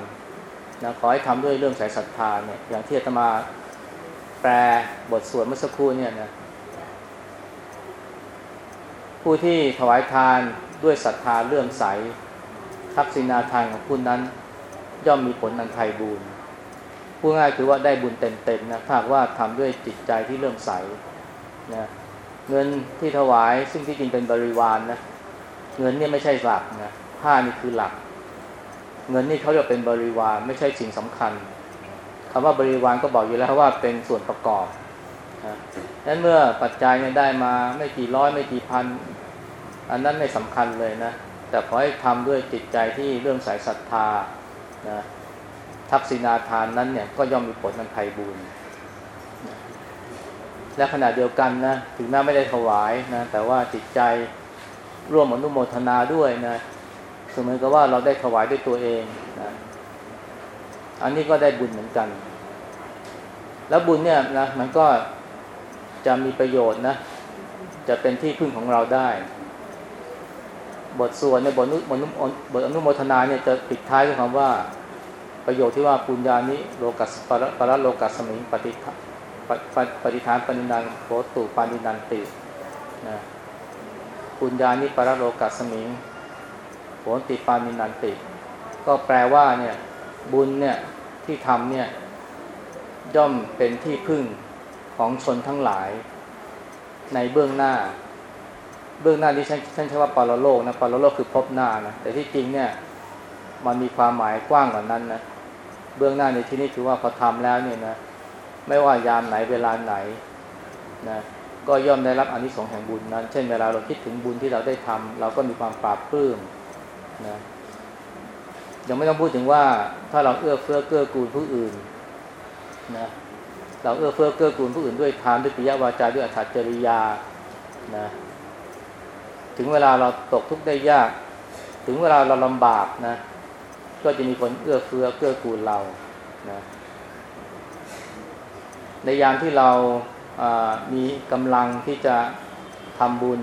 นะขอให้ทำด้วยเรื่องสายศรัทธาเนี่ยอย่างที่อาตมาแปลบทสวดเมื่อสักครู่เนี่ยนะผู้ที่ถวายทานด้วยศรัทธาเลื่อมใสทักษิณาทานของคุณนั้น ย่อมมีผลอันไทยบูญพูดง่ายคือว่าได้บุญเต็มๆนะถ้าว่าทำด้วยจิตใจที่เลื่อมใสนะเงินที่ถวายซึ่งที่จริงเป็นบริวารนนะเงินเนี่ยไม่ใช่หลักนะผ้านี่คือหลัก เงินนี่เขาจะเป็นบริวารไม่ใช่สิ่งสำคัญคำว่าบริวารก็บอกอยู่แล้วว่าเป็นส่วนประกอบนะนั้นเมื่อปัจจัยเนี่ยได้มาไม่กี่ร้อยไม่กี่พัน อันนั้นไม่สำคัญเลยนะแต่ขอให้ทำด้วยจิตใจที่เรื่องสายศรัทธา นะทักษิณาทานนั้นเนี่ยก็ย่อมมีผลทางไทยบุญและขณะเดียวกันนะถึงแม้ไม่ได้ถวายนะแต่ว่าจิตใจร่วมอนุโมทนาด้วยนะสมมติกับว่าเราได้ถวายด้วยตัวเองนะอันนี้ก็ได้บุญเหมือนกัน แล้วบุญเนี่ยนะมันก็จะมีประโยชน์นะจะเป็นที่พึ่งของเราได้ บทส่วนในบทนุบทนุบทอนุโมทนาเนี่ยจะปิดท้ายด้วยคำว่าประโยชน์ที่ว่าปุญญานิโลกัสปรปรโลกัสสมิงปฏิปฏิฐานปณินันโหตุปานินันตินะปุญญานิปรโลกัสสมิงโหติปามินันติ ก็แปลว่าเนี่ยบุญเนี่ยที่ทำเนี่ยย่อมเป็นที่พึ่งของชนทั้งหลายในเบื้องหน้า เบื้องหน้าที่ฉันฉันใช้ว่าปรโลกนะปรโลกคือพบหน้านะแต่ที่จริงเนี่ยมันมีความหมายกว้างกว่านั้นนะเบื้องหน้าในที่นี้คือว่าพอทำแล้วเนี่ยนะไม่ว่ายามไหนเวลาไหนนะก็ย่อมได้รับอนิสงส์แห่งบุญนั้น เช่นเวลาเราคิดถึงบุญที่เราได้ทำเราก็มีความปราบปลื้มนะยังไม่ต้องพูดถึงว่าถ้าเราเอื้อเฟื้อเกื้อกูลผู้อื่นนะเราเอื้อเฟื้อเกื้อกูลผู้อื่นด้วยทานด้วยปิยวาจาด้วยอัตจริยานะ ถึงเวลาเราตกทุกข์ได้ยาก ถึงเวลาเราลำบากนะ ก็จะมีคนเอื้อเฟื้อเกื้อกูลเรานะในยามที่เรามีกำลังที่จะทำบุญ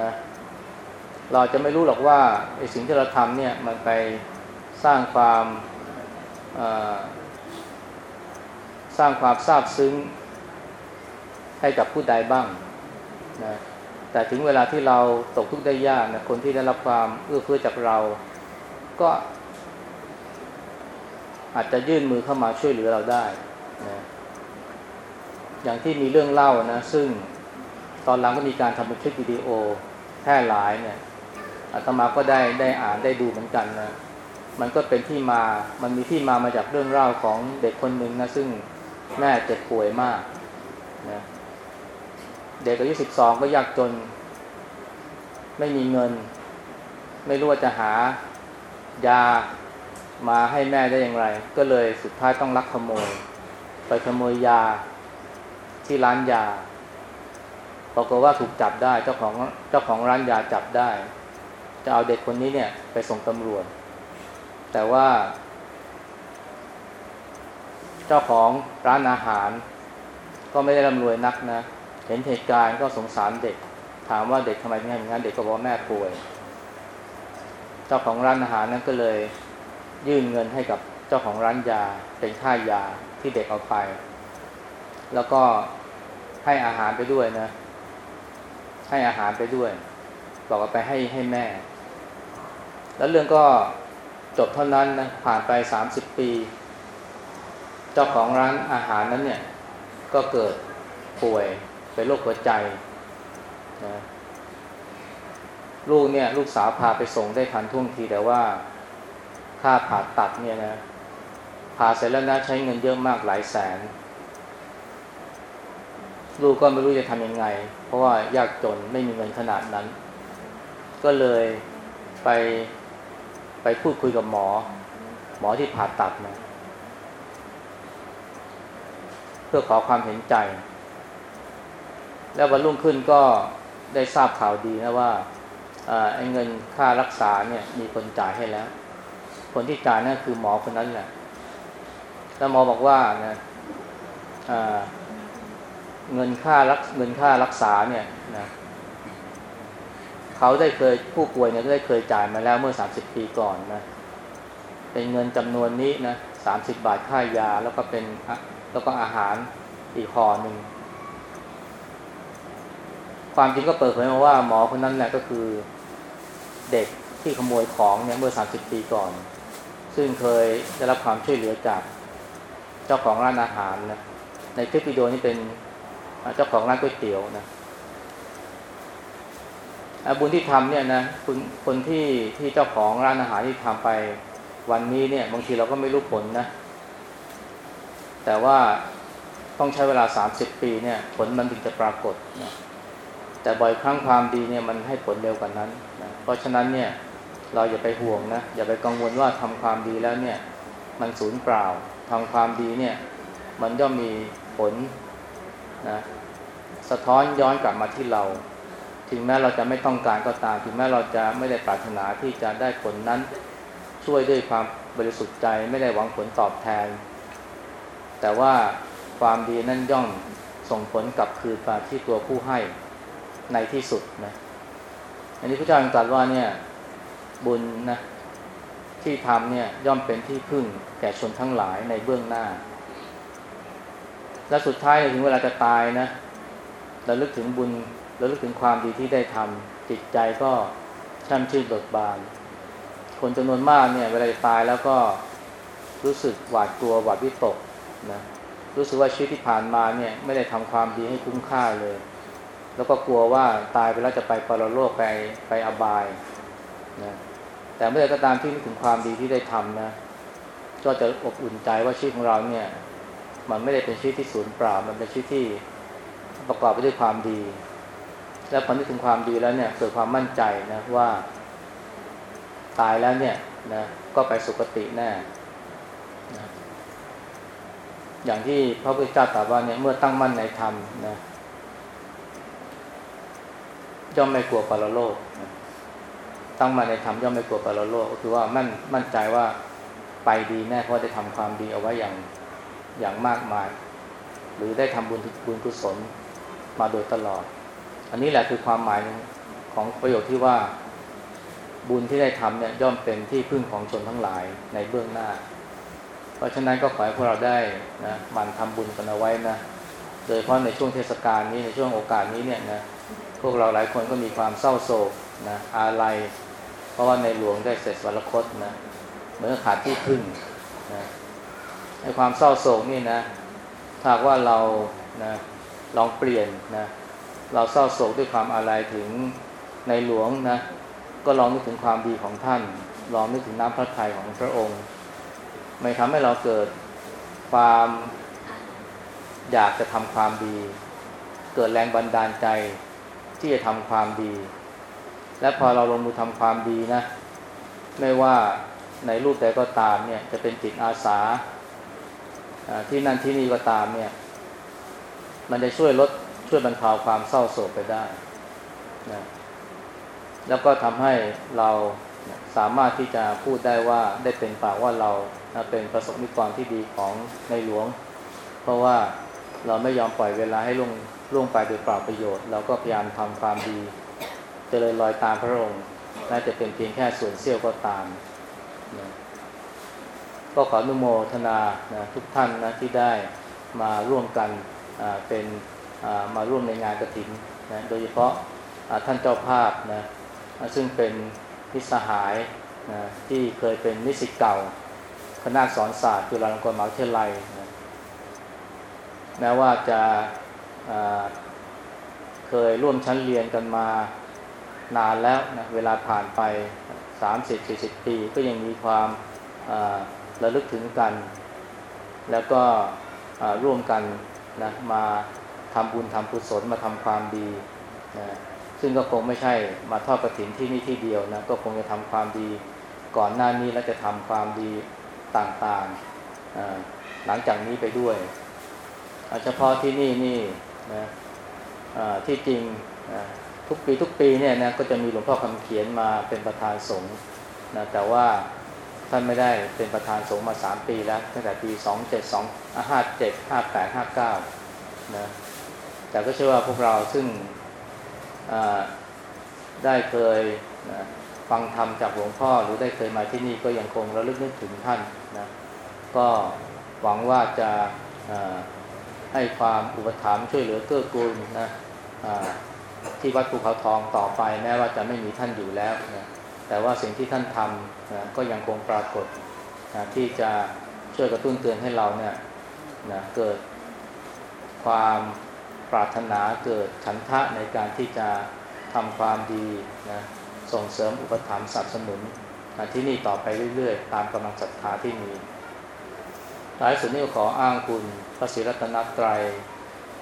นะเราจะไม่รู้หรอกว่าไอ้สิ่งที่เราทำเนี่ยมันไปสร้างความสร้างความซาบซึ้งให้กับผู้ใดบ้างนะ แต่ถึงเวลาที่เราตกทุกข์ได้ยากนะคนที่ได้รับความเอื้อเฟื้อจากเรา ก็ อาจจะยื่นมือเข้ามาช่วยเหลือเราได้นะอย่างที่มีเรื่องเล่านะ ซึ่งตอนหลังก็มีการทำเป็นคลิปวิดีโอแพร่หลายเนี่ยอาตมาก็ได้ได้อ่านได้ดูเหมือนกันนะมันก็เป็นที่มา มันมีที่มามาจากเรื่องเล่าของเด็กคนหนึ่งนะซึ่งแม่เจ็บป่วยมากนะ เด็กอายุสิบสองก็ยากจน ไม่มีเงิน ไม่รู้ว่าจะหายามาให้แม่ได้อย่างไร ก็เลยสุดท้ายต้องลักขโมย ไปขโมยยาที่ร้านยาปรากฏว่าถูกจับได้เจ้าของเจ้าของร้านยาจับได้ จะเอาเด็กคนนี้เนี่ยไปส่งตำรวจ แต่ว่า เจ้าของร้านอาหาร ก็ไม่ได้ร่ำรวยนักนะเห็นเหตุการณ์ก็สงสารเด็ก ถามว่าเด็กทำไมเป็นอย่างนั้นเด็กก็บอกแม่ป่วย เจ้าของร้านอาหารนั้นก็เลยยื่นเงินให้กับเจ้าของร้านยาเป็นค่ายาที่เด็กเอาไป แล้วก็ให้อาหารไปด้วยนะ ให้อาหารไปด้วยบอกว่าไปให้ให้แม่ แล้วเรื่องก็จบเท่านั้นนะผ่านไปสามสิบปี เจ้าของร้านอาหารนั้นเนี่ย ก็เกิดป่วย เป็นโรคหัวใจนะลูกเนี่ยลูกสาวพาไปส่งได้ทันท่วงทีแต่ว่าค่าผ่าตัดเนี่ยนะผ่าเสร็จแล้วนะใช้เงินเยอะมากหลายแสน ลูกก็ไม่รู้จะทำยังไง เพราะว่ายากจนไม่มีเงินขนาดนั้น ก็เลยไปไปพูดคุยกับหมอ หมอที่ผ่าตัดนะเพื่อขอความเห็นใจ แล้ววันรุ่งขึ้นก็ได้ทราบข่าวดีนะว่าไอ้เงินค่ารักษาเนี่ยมีคนจ่ายให้แล้ว คนที่จ่ายนั่นคือหมอคนนั้นแหละแล้วหมอบอกว่านะเงินค่ารักเงินค่ารักษาเนี่ยนะเขาได้เคยผู้ป่วยเนี่ยได้เคยจ่ายมาแล้วเมื่อสามสิบปีก่อนนะเป็นเงินจำนวนนี้นะสามสิบบาทค่ายาแล้วก็เป็นแล้วก็อาหารอีกห่อหนึ่ง ความจริงก็เปิดเผยมาว่าหมอคนนั้นแหละก็คือเด็กที่ขโมยของเนี่ยเมื่อสามสิบปีก่อน ซึ่งเคยได้รับความช่วยเหลือจากเจ้าของร้านอาหารนะในคลิปวิดีโอนี้เป็นเจ้าของร้านก๋วยเตี๋ยวนะบุญที่ทำเนี่ยนะคนคนที่ที่เจ้าของร้านอาหารที่ทำไปวันนี้เนี่ย บางทีเราก็ไม่รู้ผลนะ แต่ว่าต้องใช้เวลาสามสิบปีเนี่ย ผลมันถึงจะปรากฏนะ แต่บ่อยครั้งความดีเนี่ยมันให้ผลเร็วกว่านั้นนะเพราะฉะนั้นเนี่ยเราอย่าไปห่วงนะ อย่าไปกังวลว่าทำความดีแล้วเนี่ยมันสูญเปล่าทำความดีเนี่ยมันย่อมมีผลนะสะท้อนย้อนกลับมาที่เรา ถึงแม้เราจะไม่ต้องการก็ตาม ถึงแม้เราจะไม่ได้ปรารถนาที่จะได้ผลนั้น ช่วยด้วยความบริสุทธิ์ใจไม่ได้หวังผลตอบแทน แต่ว่าความดีนั้นย่อมส่งผลกลับคืนมาที่ตัวผู้ให้ ในที่สุดนะอันนี้พระเจ้าตรัสว่าเนี่ยบุญนะที่ทำเนี่ยย่อมเป็นที่พึ่งแก่ชนทั้งหลายในเบื้องหน้า และสุดท้ายถึงเวลาจะตายนะเราลึกถึงบุญเราลึกถึงความดีที่ได้ทำจิตใจก็ช่ำชื่นเบิกบาน คนจำนวนมากเนี่ยเวลาตายแล้วก็รู้สึกหวาดกลัวหวาดวิตกนะรู้สึกว่าชีวิตที่ผ่านมาเนี่ยไม่ได้ทำความดีให้คุ้มค่าเลย แล้วก็กลัวว่าตายไปแล้วจะไปปรโลกไปไปอบายนะแต่เมื่อก็ตามที่นึกถึงความดีที่ได้ทำนะก็จะอบอุ่นใจว่าชีวิตของเราเนี่ย มันไม่ได้เป็นชีวิตที่สูญเปล่า มันเป็นชีวิตที่ประกอบไปด้วยความดี และพอนึกถึงความดีแล้วเนี่ยเกิดความมั่นใจนะว่า ตายแล้วเนี่ยนะก็ไปสุคติแน่นะอย่างที่พระพุทธเจ้าตรัสว่าเนี่ยเมื่อตั้งมั่นในธรรมนะ ย่อมไม่กลัวปรโลก ตั้งมั่นในธรรมย่อมไม่กลัวปรโลกก็คือว่ามั่นมั่นใจว่าไปดีแน่เพราะได้ทำความดีเอาไว้อย่างอย่างมากมาย หรือได้ทำบุญบุญกุศลมาโดยตลอด อันนี้แหละคือความหมายของประโยชน์ที่ว่าบุญที่ได้ทำเนี่ยย่อมเป็นที่พึ่งของชนทั้งหลายในเบื้องหน้า เพราะฉะนั้นก็ขอให้พวกเราได้นะมันทำบุญกันเอาไว้นะ โดยเฉพาะในช่วงเทศกาลนี้ในช่วงโอกาสนี้เนี่ยนะ พวกเราหลายคนก็มีความเศร้าโศกนะอาลัยเพราะว่าในหลวงได้เสร็จสวรรคตนะเหมือนขาดที่พึ่งนะในความเศร้าโศกนี่นะถ้าว่าเรานะลองเปลี่ยนนะเราเศร้าโศกด้วยความอาลัยถึงในหลวงนะก็ลองนึกถึงความดีของท่าน ลองนึกถึงน้ำพระทัยของพระองค์ ไม่ทำให้เราเกิดความอยากจะทำความดี เกิดแรงบันดาลใจ ที่จะทำความดี และพอเราลงมือทำความดีนะ ไม่ว่าในรูปใดก็ตามเนี่ย จะเป็นจิตอาสาที่นั่นที่นี่ก็ตามเนี่ย มันจะช่วยลดช่วยบรรเทาความเศร้าโศกไปได้นะแล้วก็ทำให้เราสามารถที่จะพูดได้ว่าได้เป็นปากว่าเราเป็นประสบนิกรที่ดีของในหลวง เพราะว่าเราไม่ยอมปล่อยเวลาให้ล่วง ล่วงไปโดยเปล่าประโยชน์ เราก็พยายามทำความดีจเจริญรอยตามพระองค์น่าจะเป็นเพียงแค่ส่วนเสี้ยวก็ตามนะก็ขออนุโมทนานะทุกท่านนะที่ได้มาร่วมกันเป็นมาร่วมในงานกระถินนะโดยเฉพาะท่านเจ้าภาพนะซึ่งเป็นพิสหายนะที่เคยเป็นนิสิตเก่า คณะสอนศาสตร์จุฬาลงกรณ์มหาวิทยาลัยนะแม้ว่าจะ เคยร่วมชั้นเรียนกันมานานแล้วนะเวลาผ่านไป 30-40 ปี ก็ยังมีความระลึกถึงกัน แล้วก็ร่วมกันนะมาทำบุญทำกุศลมาทำความดีนะซึ่งก็คงไม่ใช่มาทอดกระถินที่นี่ที่เดียวนะก็คงจะทำความดีก่อนหน้านี้แล้วจะทำความดีต่างๆหลังจากนี้ไปด้วยเฉพาะที่นี่นี่ นะที่จริงทุกปีทุกปีเนี่ยนะก็จะมีหลวงพ่อคำเขียนมาเป็นประธานสงฆ์นะแต่ว่าท่านไม่ได้เป็นประธานสงฆ์มาสามปีแล้วตั้งแต่ปีสองเจ็ดสองห้าเจ็ดห้าแปดห้าเก้านะแต่ก็เชื่อว่าพวกเราซึ่งได้เคยนะฟังธรรมจากหลวงพ่อหรือได้เคยมาที่นี่ก็ยังคงระลึกนึกถึงท่านนะก็หวังว่าจะ ให้ความอุปถัมภ์ช่วยเหลือเกื้อกูลนะที่วัดภูเขาทองต่อไปแม้ว่าจะไม่มีท่านอยู่แล้วนะแต่ว่าสิ่งที่ท่านทำนะก็ยังคงปรากฏนะที่จะช่วยกระตุ้นเตือนให้เราเนี่ยนะเกิดความปรารถนาเกิดฉันทะในการที่จะทำความดีนะส่งเสริมอุปถัมภ์สนับสนุนนะที่นี่ต่อไปเรื่อยๆ ตามกำลังศรัทธาที่มี ท้ายสุดนี้ขออ้างคุณพระศรีรัตนตรัย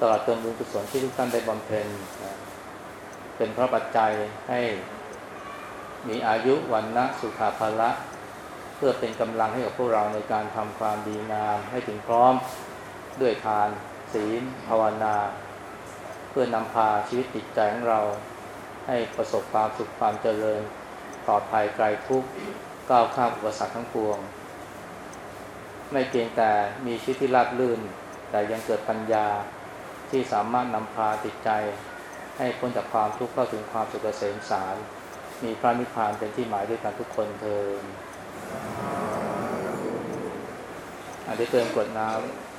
ตลอดจนบุญกุศลที่ทุกท่านได้บำเพ็ญนะเป็นพระปัจจัยให้มีอายุวันนะสุขาภละ เพื่อเป็นกำลังให้กับพวกเราในการทำความดีงามให้ถึงพร้อมด้วยทาน ศีล ภาวนา เพื่อนำพาชีวิตจิตใจของเรา ให้ประสบความสุขความเจริญปลอดภัยไกลทุกข์ก้าวข้ามอุปสรรคทั้งปวง ไม่เพียงแต่มีชีวิตที่ราบรื่น แต่ยังเกิดปัญญาที่สามารถนำพาจิตใจ ให้พ้นจากความทุกข์เข้าถึงความสุขเกษมสาร มีพระนิพพานเป็นที่หมายด้วยกันทุกคนเทออาจจะเติมกดน้ำ